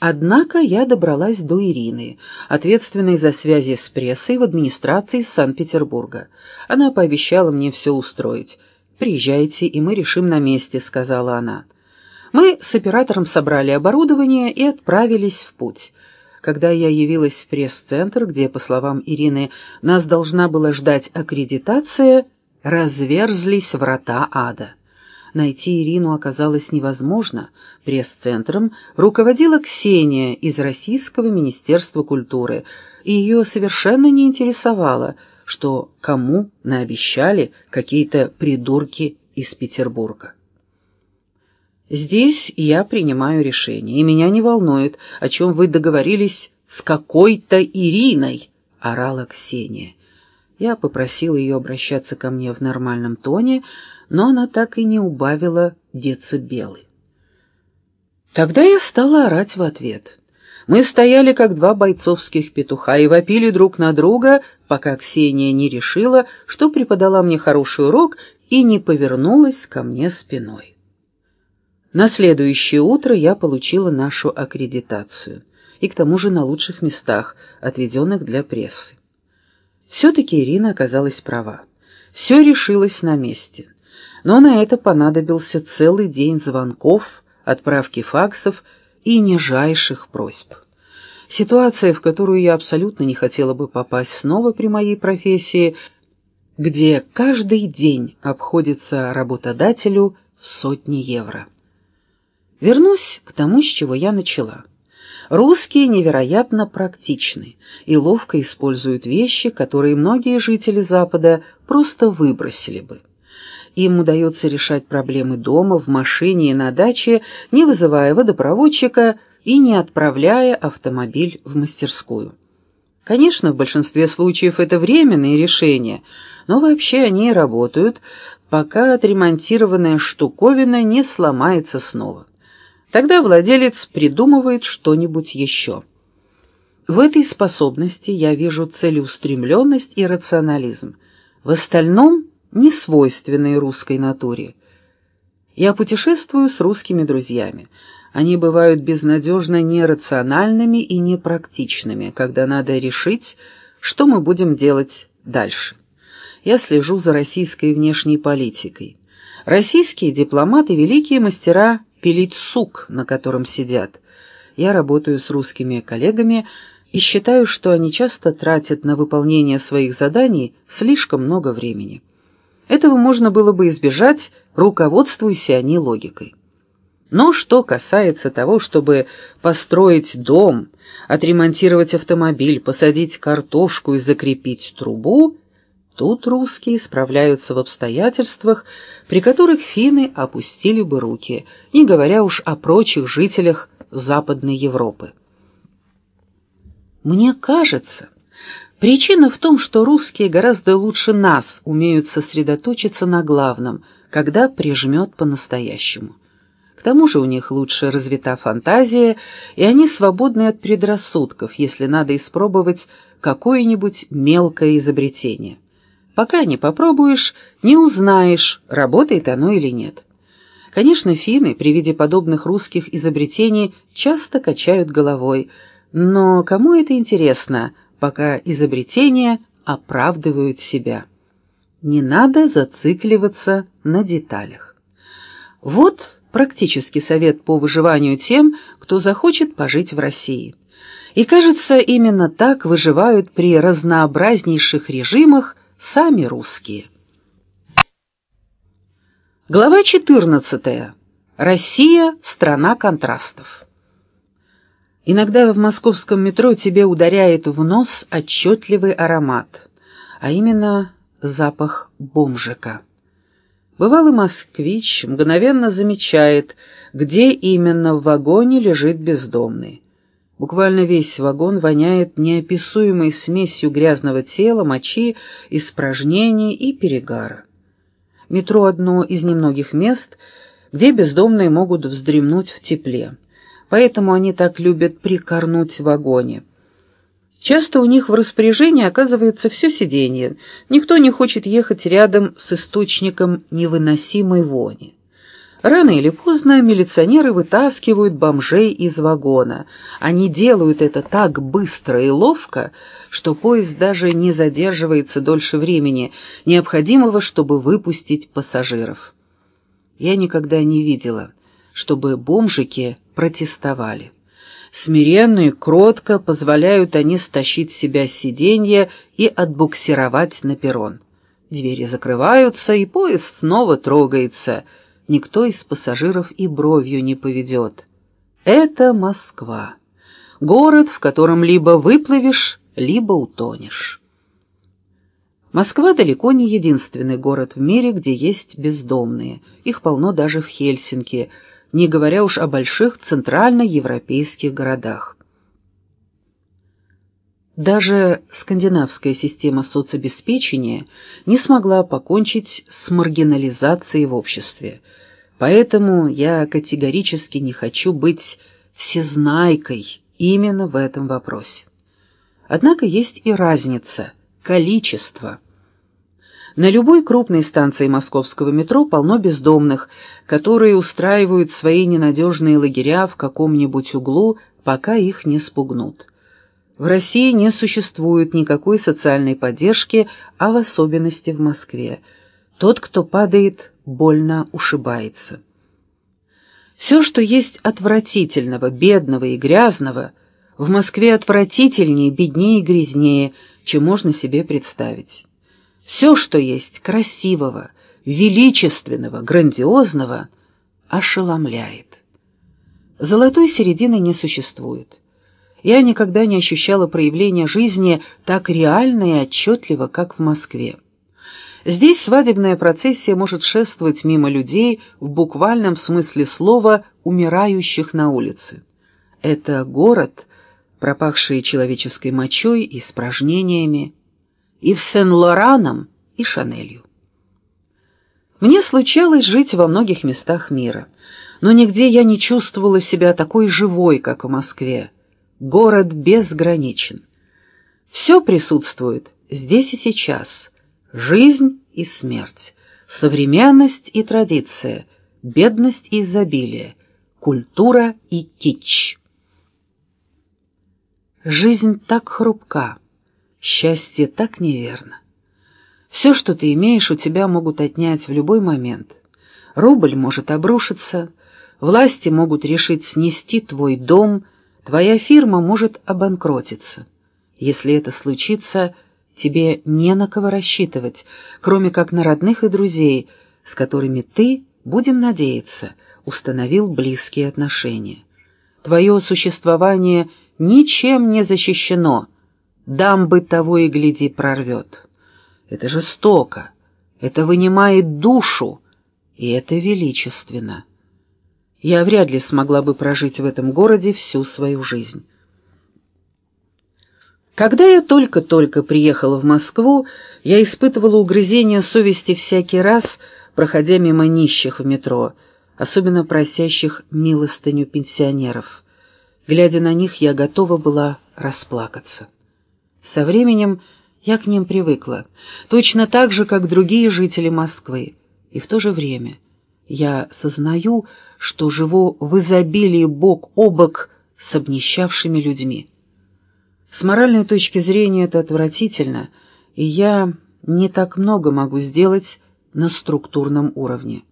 Однако я добралась до Ирины, ответственной за связи с прессой в администрации Санкт-Петербурга. Она пообещала мне все устроить. «Приезжайте, и мы решим на месте», — сказала она. Мы с оператором собрали оборудование и отправились в путь. Когда я явилась в пресс-центр, где, по словам Ирины, нас должна была ждать аккредитация, разверзлись врата ада. Найти Ирину оказалось невозможно. Пресс-центром руководила Ксения из Российского Министерства культуры, и ее совершенно не интересовало, что кому наобещали какие-то придурки из Петербурга. Здесь я принимаю решение, и меня не волнует, о чем вы договорились с какой-то Ириной, — орала Ксения. Я попросил ее обращаться ко мне в нормальном тоне, но она так и не убавила децибелы. Тогда я стала орать в ответ. Мы стояли, как два бойцовских петуха, и вопили друг на друга, пока Ксения не решила, что преподала мне хороший урок и не повернулась ко мне спиной. На следующее утро я получила нашу аккредитацию, и к тому же на лучших местах, отведенных для прессы. Все-таки Ирина оказалась права. Все решилось на месте. Но на это понадобился целый день звонков, отправки факсов и нижайших просьб. Ситуация, в которую я абсолютно не хотела бы попасть снова при моей профессии, где каждый день обходится работодателю в сотни евро. Вернусь к тому, с чего я начала. Русские невероятно практичны и ловко используют вещи, которые многие жители Запада просто выбросили бы. Им удается решать проблемы дома, в машине и на даче, не вызывая водопроводчика и не отправляя автомобиль в мастерскую. Конечно, в большинстве случаев это временные решения, но вообще они работают, пока отремонтированная штуковина не сломается снова. Тогда владелец придумывает что-нибудь еще. В этой способности я вижу целеустремленность и рационализм. В остальном не свойственные русской натуре. Я путешествую с русскими друзьями. Они бывают безнадежно нерациональными и непрактичными, когда надо решить, что мы будем делать дальше. Я слежу за российской внешней политикой. Российские дипломаты – великие мастера пилить сук, на котором сидят. Я работаю с русскими коллегами и считаю, что они часто тратят на выполнение своих заданий слишком много времени. Этого можно было бы избежать, руководствуясь они логикой. Но что касается того, чтобы построить дом, отремонтировать автомобиль, посадить картошку и закрепить трубу – Тут русские справляются в обстоятельствах, при которых финны опустили бы руки, не говоря уж о прочих жителях Западной Европы. Мне кажется, причина в том, что русские гораздо лучше нас умеют сосредоточиться на главном, когда прижмет по-настоящему. К тому же у них лучше развита фантазия, и они свободны от предрассудков, если надо испробовать какое-нибудь мелкое изобретение. Пока не попробуешь, не узнаешь, работает оно или нет. Конечно, финны при виде подобных русских изобретений часто качают головой, но кому это интересно, пока изобретения оправдывают себя? Не надо зацикливаться на деталях. Вот практический совет по выживанию тем, кто захочет пожить в России. И кажется, именно так выживают при разнообразнейших режимах сами русские. Глава 14. Россия – страна контрастов. Иногда в московском метро тебе ударяет в нос отчетливый аромат, а именно запах бомжика. Бывалый москвич мгновенно замечает, где именно в вагоне лежит бездомный. Буквально весь вагон воняет неописуемой смесью грязного тела, мочи, испражнений и перегара. Метро — одно из немногих мест, где бездомные могут вздремнуть в тепле. Поэтому они так любят прикорнуть в вагоне. Часто у них в распоряжении оказывается все сиденье. Никто не хочет ехать рядом с источником невыносимой вони. Рано или поздно милиционеры вытаскивают бомжей из вагона. Они делают это так быстро и ловко, что поезд даже не задерживается дольше времени, необходимого, чтобы выпустить пассажиров. Я никогда не видела, чтобы бомжики протестовали. Смиренно и кротко позволяют они стащить с себя сиденье и отбуксировать на перрон. Двери закрываются, и поезд снова трогается — никто из пассажиров и бровью не поведет. Это Москва. Город, в котором либо выплывешь, либо утонешь. Москва далеко не единственный город в мире, где есть бездомные. Их полно даже в Хельсинки, не говоря уж о больших центральноевропейских городах. Даже скандинавская система соцобеспечения не смогла покончить с маргинализацией в обществе – Поэтому я категорически не хочу быть всезнайкой именно в этом вопросе. Однако есть и разница – количество. На любой крупной станции московского метро полно бездомных, которые устраивают свои ненадежные лагеря в каком-нибудь углу, пока их не спугнут. В России не существует никакой социальной поддержки, а в особенности в Москве. Тот, кто падает больно ушибается. Все, что есть отвратительного, бедного и грязного, в Москве отвратительнее, беднее и грязнее, чем можно себе представить. Все, что есть красивого, величественного, грандиозного, ошеломляет. Золотой середины не существует. Я никогда не ощущала проявления жизни так реально и отчетливо, как в Москве. Здесь свадебная процессия может шествовать мимо людей в буквальном смысле слова «умирающих на улице». Это город, пропахший человеческой мочой и испражнениями, и в Сен-Лораном, и Шанелью. Мне случалось жить во многих местах мира, но нигде я не чувствовала себя такой живой, как в Москве. Город безграничен. Все присутствует здесь и сейчас – Жизнь и смерть, современность и традиция, бедность и изобилие, культура и кич. Жизнь так хрупка, счастье так неверно. Все, что ты имеешь, у тебя могут отнять в любой момент. Рубль может обрушиться, власти могут решить снести твой дом, твоя фирма может обанкротиться. Если это случится – Тебе не на кого рассчитывать, кроме как на родных и друзей, с которыми ты, будем надеяться, установил близкие отношения. Твое существование ничем не защищено, дамбы того и гляди прорвет. Это жестоко, это вынимает душу, и это величественно. Я вряд ли смогла бы прожить в этом городе всю свою жизнь. Когда я только-только приехала в Москву, я испытывала угрызение совести всякий раз, проходя мимо нищих в метро, особенно просящих милостыню пенсионеров. Глядя на них, я готова была расплакаться. Со временем я к ним привыкла, точно так же, как другие жители Москвы, и в то же время я сознаю, что живу в изобилии бок о бок с обнищавшими людьми. С моральной точки зрения это отвратительно, и я не так много могу сделать на структурном уровне.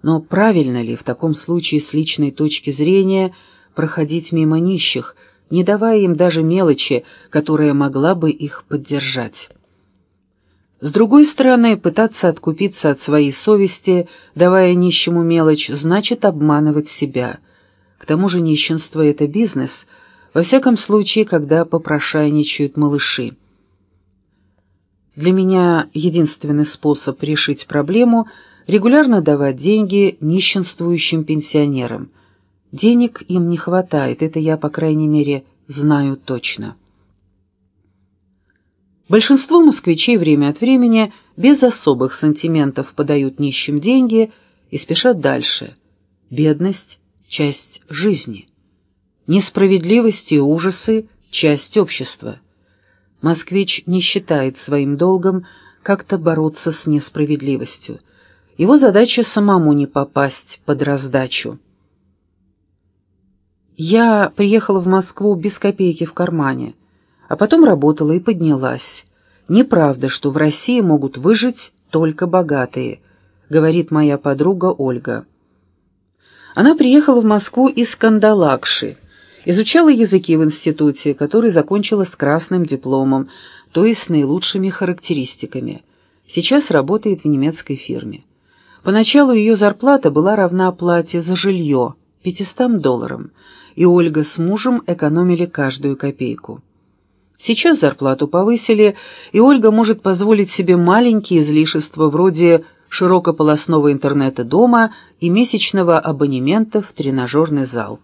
Но правильно ли в таком случае с личной точки зрения проходить мимо нищих, не давая им даже мелочи, которая могла бы их поддержать? С другой стороны, пытаться откупиться от своей совести, давая нищему мелочь, значит обманывать себя. К тому же нищенство — это бизнес — во всяком случае, когда попрошайничают малыши. Для меня единственный способ решить проблему – регулярно давать деньги нищенствующим пенсионерам. Денег им не хватает, это я, по крайней мере, знаю точно. Большинство москвичей время от времени без особых сантиментов подают нищим деньги и спешат дальше. Бедность – часть жизни. Несправедливость и ужасы – часть общества. Москвич не считает своим долгом как-то бороться с несправедливостью. Его задача самому не попасть под раздачу. Я приехала в Москву без копейки в кармане, а потом работала и поднялась. Неправда, что в России могут выжить только богатые, говорит моя подруга Ольга. Она приехала в Москву из Кандалакши, изучала языки в институте, который закончила с красным дипломом, то есть с наилучшими характеристиками. Сейчас работает в немецкой фирме. Поначалу ее зарплата была равна оплате за жилье, 500 долларам, и Ольга с мужем экономили каждую копейку. Сейчас зарплату повысили, и Ольга может позволить себе маленькие излишества вроде широкополосного интернета дома и месячного абонемента в тренажерный зал.